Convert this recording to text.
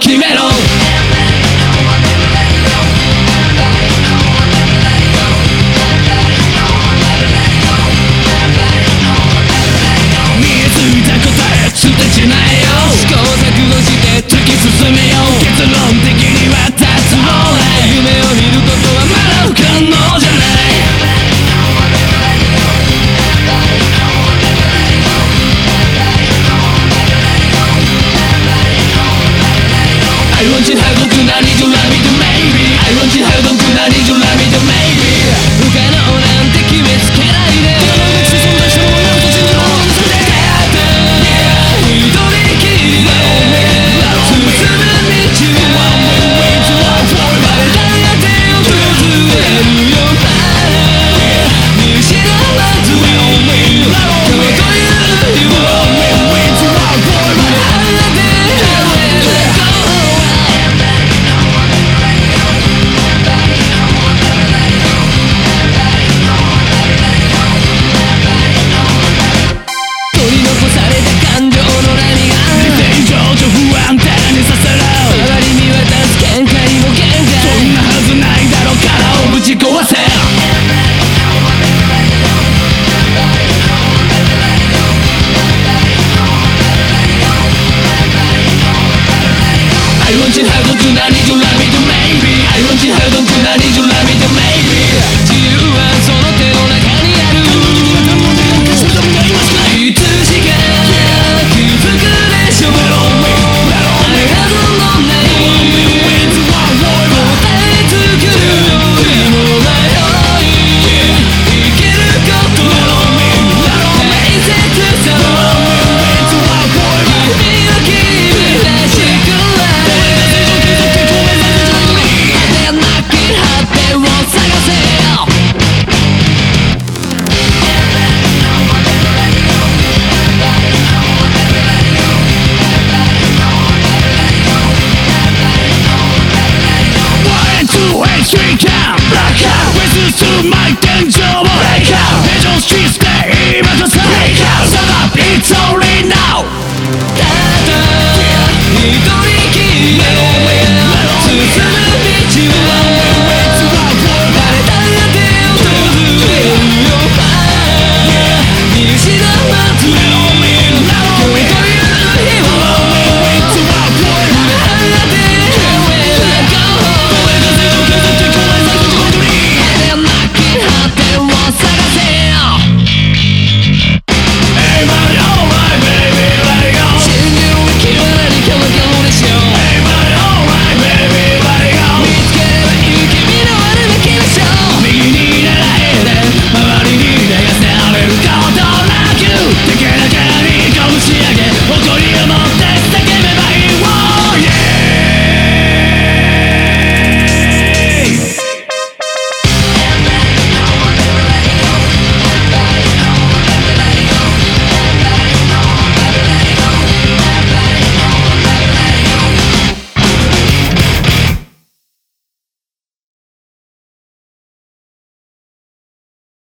決めろ I want you 하고 I need 줄 I be to. maybe I want you 하고 그 난이 줄 I want you how don't you not to love me to maybe. I want you how don't you love me to maybe.